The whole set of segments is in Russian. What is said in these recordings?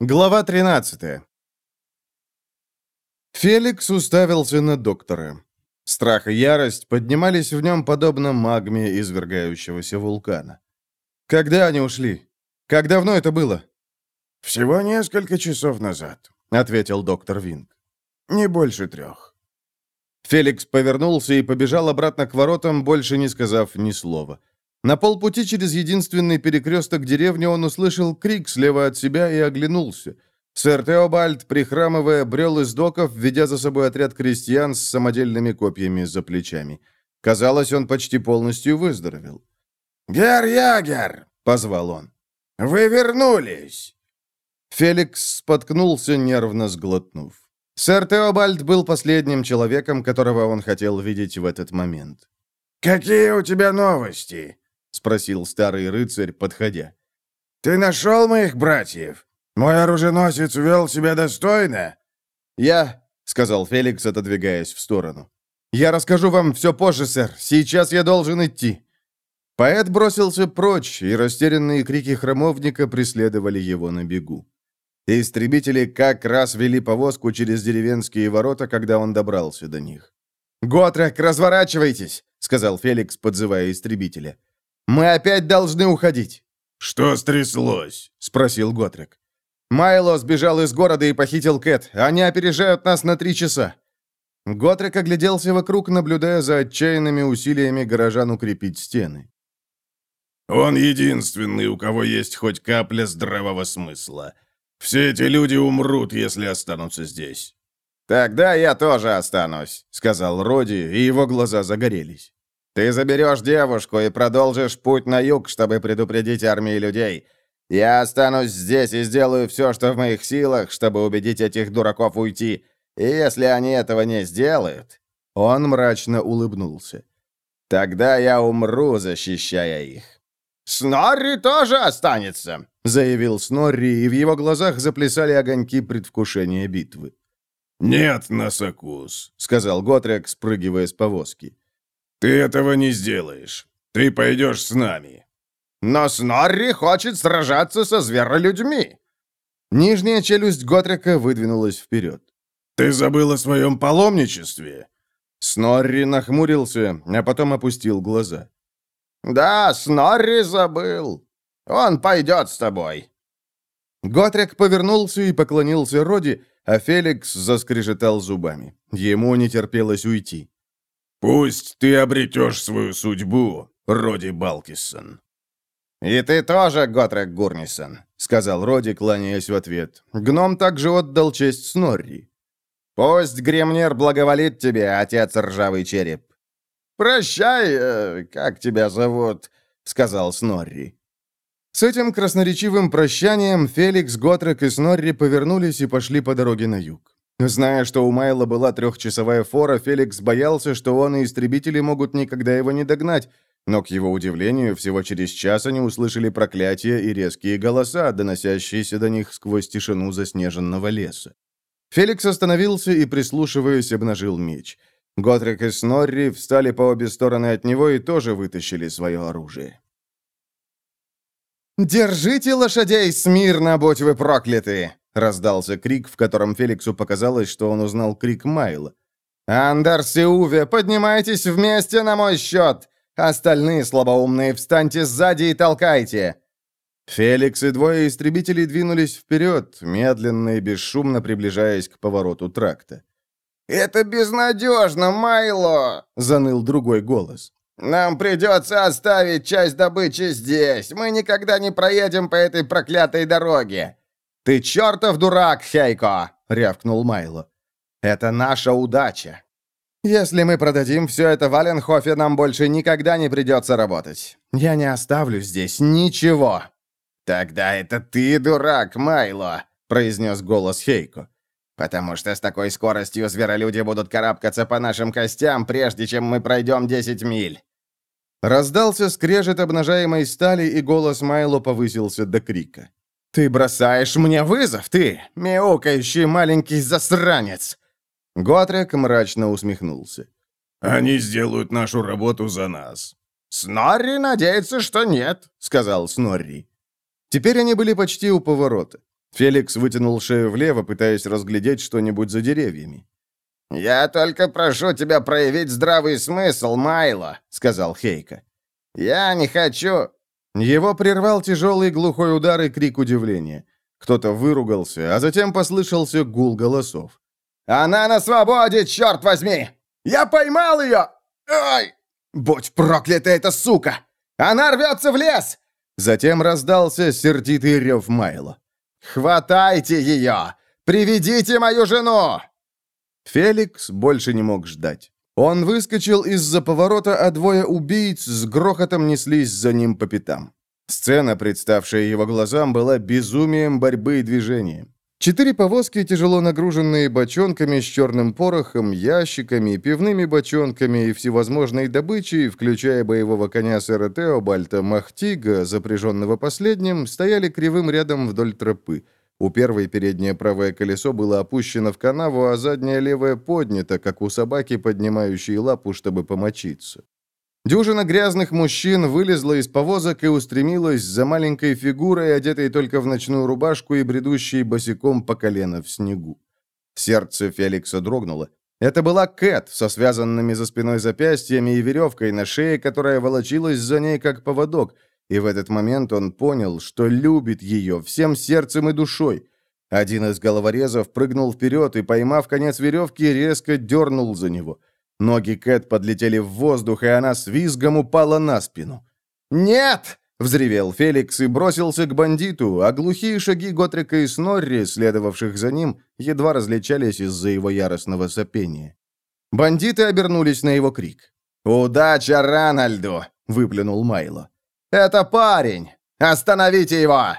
Глава 13 Феликс уставился на доктора. Страх и ярость поднимались в нем подобно магме извергающегося вулкана. «Когда они ушли? Как давно это было?» «Всего несколько часов назад», — ответил доктор Винг. «Не больше трех». Феликс повернулся и побежал обратно к воротам, больше не сказав ни слова. На полпути через единственный перекресток деревни он услышал крик слева от себя и оглянулся. Сэр Теобальд, прихрамывая, брел из доков, ведя за собой отряд крестьян с самодельными копьями за плечами. Казалось, он почти полностью выздоровел. «Гер Ягер!» — позвал он. «Вы вернулись!» Феликс споткнулся, нервно сглотнув. Сэр Теобальд был последним человеком, которого он хотел видеть в этот момент. «Какие у тебя новости?» — спросил старый рыцарь, подходя. «Ты нашел моих братьев? Мой оруженосец вел себя достойно?» «Я...» — сказал Феликс, отодвигаясь в сторону. «Я расскажу вам все позже, сэр. Сейчас я должен идти». Поэт бросился прочь, и растерянные крики храмовника преследовали его на бегу. Истребители как раз вели повозку через деревенские ворота, когда он добрался до них. «Готрек, разворачивайтесь!» — сказал Феликс, подзывая истребителя. Мы опять должны уходить». «Что стряслось?» — спросил Готрек. «Майло сбежал из города и похитил Кэт. Они опережают нас на три часа». Готрек огляделся вокруг, наблюдая за отчаянными усилиями горожан укрепить стены. «Он единственный, у кого есть хоть капля здравого смысла. Все эти люди умрут, если останутся здесь». «Тогда я тоже останусь», — сказал Роди, и его глаза загорелись. Ты заберешь девушку и продолжишь путь на юг, чтобы предупредить армии людей. Я останусь здесь и сделаю все, что в моих силах, чтобы убедить этих дураков уйти. И если они этого не сделают...» Он мрачно улыбнулся. «Тогда я умру, защищая их». «Снорри тоже останется», — заявил Снорри, и в его глазах заплясали огоньки предвкушения битвы. «Нет, Носокус», — сказал Готрек, спрыгивая с повозки. «Ты этого не сделаешь. Ты пойдешь с нами». «Но Снорри хочет сражаться со зверолюдьми». Нижняя челюсть Готрика выдвинулась вперед. «Ты забыл о своем паломничестве?» Снорри нахмурился, а потом опустил глаза. «Да, Снорри забыл. Он пойдет с тобой». Готрик повернулся и поклонился Роди, а Феликс заскрежетал зубами. Ему не терпелось уйти. «Пусть ты обретешь свою судьбу, Роди Балкисон». «И ты тоже, Готрек Гурнисон», — сказал Роди, кланяясь в ответ. Гном также отдал честь Снорри. «Пусть Гремнер благоволит тебе, отец ржавый череп». «Прощай, э, как тебя зовут?» — сказал Снорри. С этим красноречивым прощанием Феликс, Готрек и Снорри повернулись и пошли по дороге на юг. Зная, что у Майла была трехчасовая фора, Феликс боялся, что он и истребители могут никогда его не догнать, но, к его удивлению, всего через час они услышали проклятия и резкие голоса, доносящиеся до них сквозь тишину заснеженного леса. Феликс остановился и, прислушиваясь, обнажил меч. Готрик и Снорри встали по обе стороны от него и тоже вытащили свое оружие. «Держите лошадей смирно, будь вы прокляты!» Раздался крик, в котором Феликсу показалось, что он узнал крик Майла. «Андерс и Уве, поднимайтесь вместе на мой счет! Остальные слабоумные встаньте сзади и толкайте!» Феликс и двое истребителей двинулись вперед, медленно и бесшумно приближаясь к повороту тракта. «Это безнадежно, Майло!» — заныл другой голос. «Нам придется оставить часть добычи здесь. Мы никогда не проедем по этой проклятой дороге. «Ты чертов дурак, Хейко!» — рявкнул Майло. «Это наша удача. Если мы продадим все это в Аленхофе, нам больше никогда не придется работать. Я не оставлю здесь ничего». «Тогда это ты дурак, Майло!» — произнес голос Хейко. «Потому что с такой скоростью зверолюди будут карабкаться по нашим костям, прежде чем мы пройдем 10 миль». Раздался скрежет обнажаемой стали, и голос Майло повысился до крика. «Ты бросаешь мне вызов, ты, мяукающий маленький засранец!» Готрек мрачно усмехнулся. «Они сделают нашу работу за нас». «Снорри надеется, что нет», — сказал Снорри. Теперь они были почти у поворота. Феликс вытянул шею влево, пытаясь разглядеть что-нибудь за деревьями. «Я только прошу тебя проявить здравый смысл, Майло», — сказал Хейка. «Я не хочу...» Его прервал тяжелый глухой удар и крик удивления. Кто-то выругался, а затем послышался гул голосов. «Она на свободе, черт возьми! Я поймал ее! Ай! Будь проклята эта сука! Она рвется в лес!» Затем раздался сердитый рев Майла. «Хватайте ее! Приведите мою жену!» Феликс больше не мог ждать. Он выскочил из-за поворота, а двое убийц с грохотом неслись за ним по пятам. Сцена, представшая его глазам, была безумием борьбы и движения. Четыре повозки, тяжело нагруженные бочонками с черным порохом, ящиками, пивными бочонками и всевозможной добычей, включая боевого коня сэра Теобальта Махтига, запряженного последним, стояли кривым рядом вдоль тропы. У первой переднее правое колесо было опущено в канаву, а заднее левое поднято, как у собаки, поднимающей лапу, чтобы помочиться. Дюжина грязных мужчин вылезла из повозок и устремилась за маленькой фигурой, одетой только в ночную рубашку и бредущей босиком по колено в снегу. Сердце Феликса дрогнуло. Это была Кэт со связанными за спиной запястьями и веревкой на шее, которая волочилась за ней, как поводок, и в этот момент он понял, что любит ее всем сердцем и душой. Один из головорезов прыгнул вперед и, поймав конец веревки, резко дернул за него – Ноги Кэт подлетели в воздух, и она с визгом упала на спину. «Нет!» — взревел Феликс и бросился к бандиту, а глухие шаги Готрика и Снорри, следовавших за ним, едва различались из-за его яростного сопения. Бандиты обернулись на его крик. «Удача Ранальду!» — выплюнул Майло. «Это парень! Остановите его!»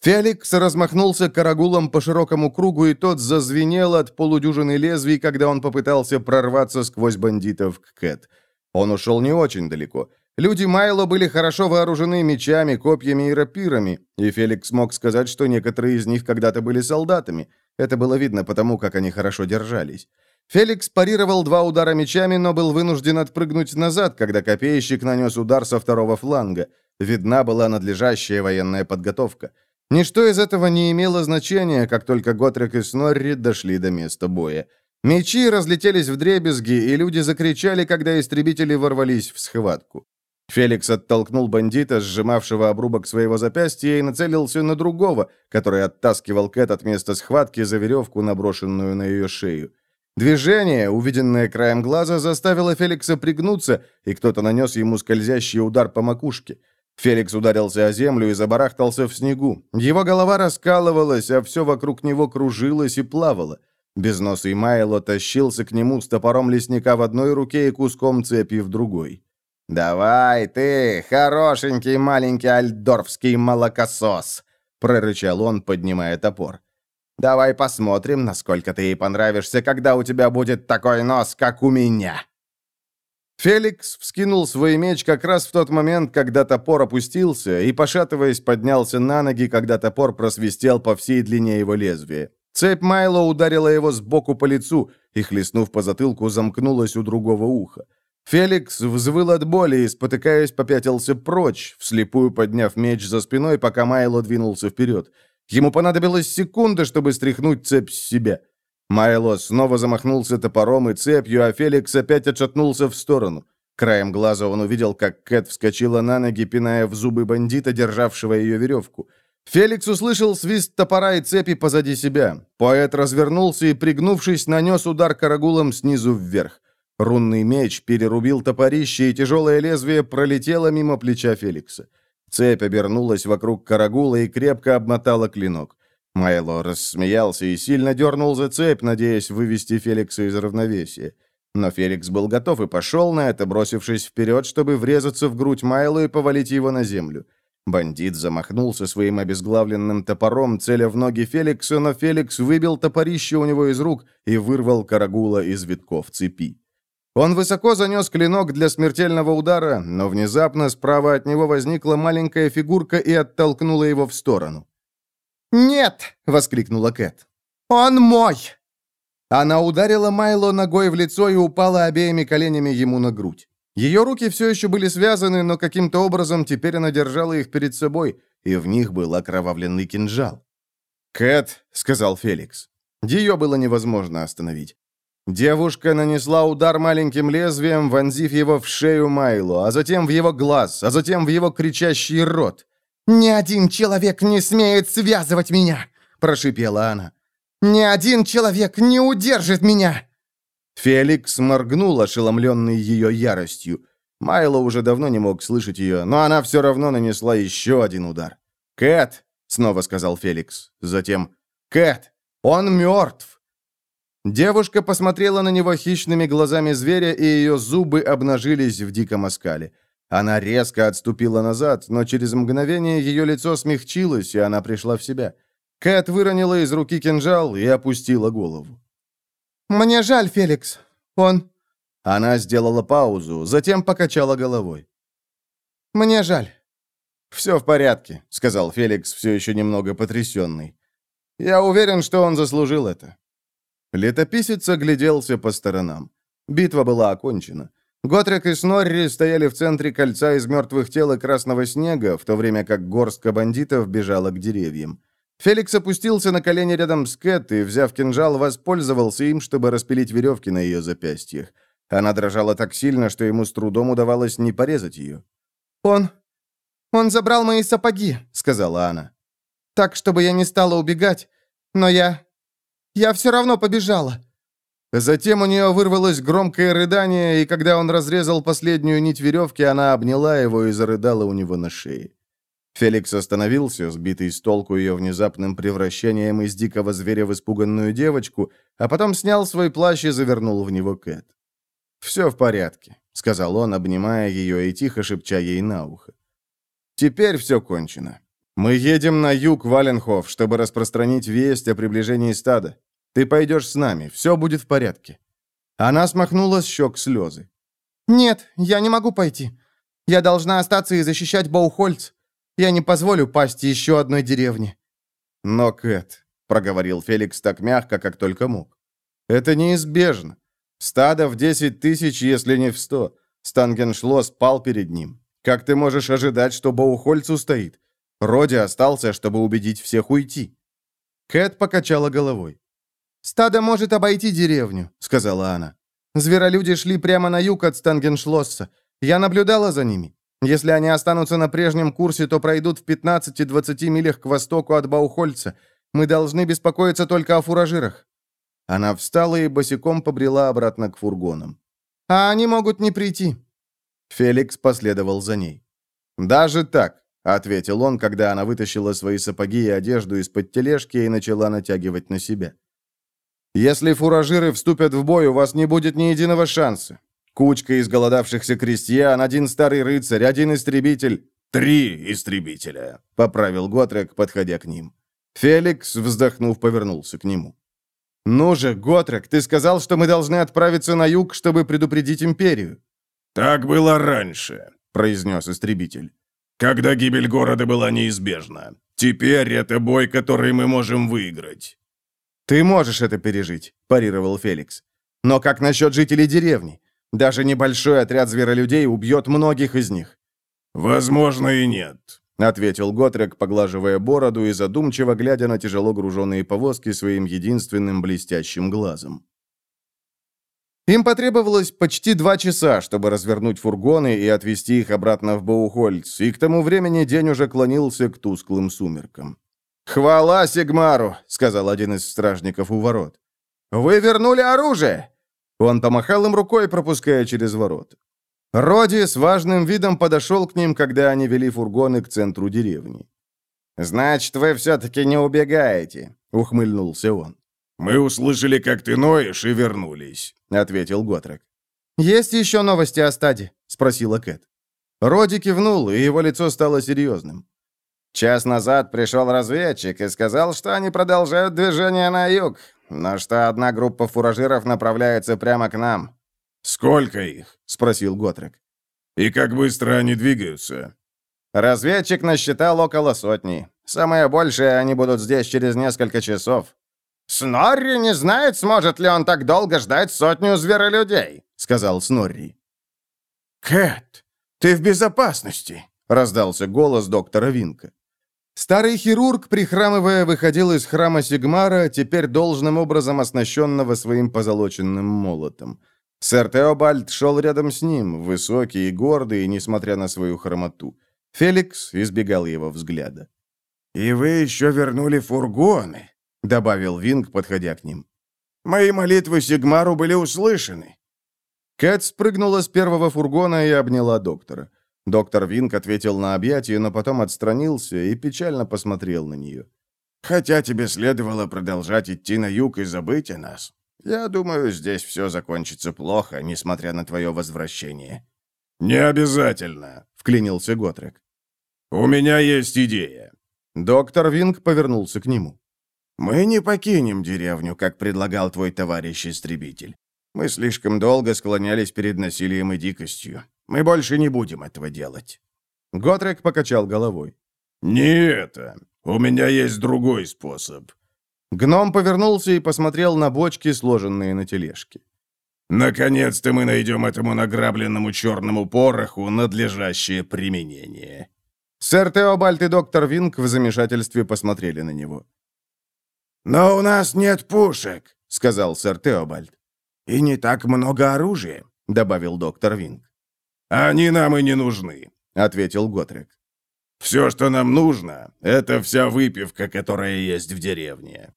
Феликс размахнулся карагулом по широкому кругу, и тот зазвенел от полудюжины лезвий, когда он попытался прорваться сквозь бандитов к Кэт. Он ушел не очень далеко. Люди Майло были хорошо вооружены мечами, копьями и рапирами, и Феликс мог сказать, что некоторые из них когда-то были солдатами. Это было видно потому, как они хорошо держались. Феликс парировал два удара мечами, но был вынужден отпрыгнуть назад, когда копейщик нанес удар со второго фланга. Видна была надлежащая военная подготовка. Ничто из этого не имело значения, как только Готрек и Снорри дошли до места боя. Мечи разлетелись в дребезги, и люди закричали, когда истребители ворвались в схватку. Феликс оттолкнул бандита, сжимавшего обрубок своего запястья, и нацелился на другого, который оттаскивал Кэт от места схватки за веревку, наброшенную на ее шею. Движение, увиденное краем глаза, заставило Феликса пригнуться, и кто-то нанес ему скользящий удар по макушке. Феликс ударился о землю и забарахтался в снегу. Его голова раскалывалась, а все вокруг него кружилось и плавало. Безносый Майло тащился к нему с топором лесника в одной руке и куском цепи в другой. «Давай ты, хорошенький маленький альдорфский молокосос!» — прорычал он, поднимая топор. «Давай посмотрим, насколько ты ей понравишься, когда у тебя будет такой нос, как у меня!» Феликс вскинул свой меч как раз в тот момент, когда топор опустился, и, пошатываясь, поднялся на ноги, когда топор просвистел по всей длине его лезвия. Цепь Майло ударила его сбоку по лицу и, хлестнув по затылку, замкнулась у другого уха. Феликс взвыл от боли и, спотыкаясь, попятился прочь, вслепую подняв меч за спиной, пока Майло двинулся вперед. Ему понадобилась секунда, чтобы стряхнуть цепь с себя. Майло снова замахнулся топором и цепью, а Феликс опять отшатнулся в сторону. Краем глаза он увидел, как Кэт вскочила на ноги, пиная в зубы бандита, державшего ее веревку. Феликс услышал свист топора и цепи позади себя. Поэт развернулся и, пригнувшись, нанес удар карагулом снизу вверх. Рунный меч перерубил топорище, и тяжелое лезвие пролетело мимо плеча Феликса. Цепь обернулась вокруг карагула и крепко обмотала клинок. Майло рассмеялся и сильно дернул за цепь, надеясь вывести Феликса из равновесия. Но Феликс был готов и пошел на это, бросившись вперед, чтобы врезаться в грудь Майло и повалить его на землю. Бандит замахнулся своим обезглавленным топором, целя в ноги Феликса, но Феликс выбил топорище у него из рук и вырвал карагула из витков цепи. Он высоко занес клинок для смертельного удара, но внезапно справа от него возникла маленькая фигурка и оттолкнула его в сторону. «Нет!» — воскликнула Кэт. «Он мой!» Она ударила Майло ногой в лицо и упала обеими коленями ему на грудь. Ее руки все еще были связаны, но каким-то образом теперь она держала их перед собой, и в них был окровавленный кинжал. «Кэт», — сказал Феликс. Ее было невозможно остановить. Девушка нанесла удар маленьким лезвием, вонзив его в шею Майло, а затем в его глаз, а затем в его кричащий рот. «Ни один человек не смеет связывать меня!» – прошипела она. «Ни один человек не удержит меня!» Феликс моргнул, ошеломленный ее яростью. Майло уже давно не мог слышать ее, но она все равно нанесла еще один удар. «Кэт!» — снова сказал Феликс. Затем «Кэт! Он мертв!» Девушка посмотрела на него хищными глазами зверя, и ее зубы обнажились в диком оскале. Она резко отступила назад, но через мгновение ее лицо смягчилось, и она пришла в себя. Кэт выронила из руки кинжал и опустила голову. «Мне жаль, Феликс. Он...» Она сделала паузу, затем покачала головой. «Мне жаль». «Все в порядке», — сказал Феликс, все еще немного потрясенный. «Я уверен, что он заслужил это». Летописец огляделся по сторонам. Битва была окончена. Готрек и Снорри стояли в центре кольца из мертвых тел и красного снега, в то время как горстка бандитов бежала к деревьям. Феликс опустился на колени рядом с Кэт и, взяв кинжал, воспользовался им, чтобы распилить веревки на ее запястьях. Она дрожала так сильно, что ему с трудом удавалось не порезать ее. «Он... он забрал мои сапоги», — сказала она. «Так, чтобы я не стала убегать. Но я... я все равно побежала». Затем у нее вырвалось громкое рыдание, и когда он разрезал последнюю нить веревки, она обняла его и зарыдала у него на шее. Феликс остановился, сбитый с толку ее внезапным превращением из дикого зверя в испуганную девочку, а потом снял свой плащ и завернул в него Кэт. «Все в порядке», — сказал он, обнимая ее и тихо шепча ей на ухо. «Теперь все кончено. Мы едем на юг, Валенхоф, чтобы распространить весть о приближении стада. Ты пойдешь с нами, все будет в порядке». Она смахнула с щек слезы. «Нет, я не могу пойти. Я должна остаться и защищать Баухольц. Я не позволю пасть еще одной деревне». «Но, Кэт», — проговорил Феликс так мягко, как только мог, — «это неизбежно. Стадо в десять тысяч, если не в сто. Стангеншло спал перед ним. Как ты можешь ожидать, что Баухольц устоит? Роди остался, чтобы убедить всех уйти». Кэт покачала головой. «Стадо может обойти деревню», — сказала она. «Зверолюди шли прямо на юг от Стангеншлосса. Я наблюдала за ними. Если они останутся на прежнем курсе, то пройдут в 15-20 милях к востоку от Баухольца. Мы должны беспокоиться только о фуражирах». Она встала и босиком побрела обратно к фургонам. «А они могут не прийти». Феликс последовал за ней. «Даже так», — ответил он, когда она вытащила свои сапоги и одежду из-под тележки и начала натягивать на себя. Если фуражиры вступят в бой, у вас не будет ни единого шанса. Кучка изголодавшихся крестьян, один старый рыцарь, один истребитель. Три истребителя, поправил Готрек, подходя к ним. Феликс, вздохнув, повернулся к нему. «Ну же, Готрек, ты сказал, что мы должны отправиться на юг, чтобы предупредить Империю». «Так было раньше», — произнес истребитель. «Когда гибель города была неизбежна. Теперь это бой, который мы можем выиграть». «Ты можешь это пережить», – парировал Феликс. «Но как насчет жителей деревни? Даже небольшой отряд зверолюдей убьет многих из них». «Возможно, и нет», — ответил Готрек, поглаживая бороду и задумчиво глядя на тяжело груженные повозки своим единственным блестящим глазом. Им потребовалось почти два часа, чтобы развернуть фургоны и отвезти их обратно в Боухольц, и к тому времени день уже клонился к тусклым сумеркам. «Хвала Сигмару!» — сказал один из стражников у ворот. «Вы вернули оружие!» Он помахал им рукой, пропуская через ворот. Роди с важным видом подошел к ним, когда они вели фургоны к центру деревни. «Значит, вы все-таки не убегаете», — ухмыльнулся он. «Мы услышали, как ты ноешь, и вернулись», — ответил Готрек. «Есть еще новости о стаде?» — спросила Кэт. Роди кивнул, и его лицо стало серьезным. Час назад пришел разведчик и сказал, что они продолжают движение на юг, но что одна группа фуражиров направляется прямо к нам». «Сколько их?» — спросил Готрек. «И как быстро они двигаются?» Разведчик насчитал около сотни. Самое большее они будут здесь через несколько часов. «Снорри не знает, сможет ли он так долго ждать сотню зверолюдей», — сказал Снорри. «Кэт, ты в безопасности», — раздался голос доктора Винка. Старый хирург, прихрамывая, выходил из храма Сигмара, теперь должным образом оснащенного своим позолоченным молотом. Сэр Теобальд шел рядом с ним, высокий и гордый, несмотря на свою хромоту. Феликс избегал его взгляда. «И вы еще вернули фургоны», — добавил Винг, подходя к ним. «Мои молитвы Сигмару были услышаны». Кэт спрыгнула с первого фургона и обняла доктора. Доктор Винг ответил на объятие, но потом отстранился и печально посмотрел на нее. «Хотя тебе следовало продолжать идти на юг и забыть о нас. Я думаю, здесь все закончится плохо, несмотря на твое возвращение». «Не обязательно», — вклинился Готрек. «У меня есть идея». Доктор Винг повернулся к нему. «Мы не покинем деревню, как предлагал твой товарищ-истребитель. Мы слишком долго склонялись перед насилием и дикостью. Мы больше не будем этого делать». Готрек покачал головой. «Не это. У меня есть другой способ». Гном повернулся и посмотрел на бочки, сложенные на тележке. «Наконец-то мы найдем этому награбленному черному пороху надлежащее применение». Сэр Теобальд и доктор Винг в замешательстве посмотрели на него. «Но у нас нет пушек», — сказал сэр Теобальд. «И не так много оружия», — добавил доктор Винг. «Они нам и не нужны», — ответил Готрик. «Все, что нам нужно, это вся выпивка, которая есть в деревне.